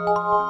Música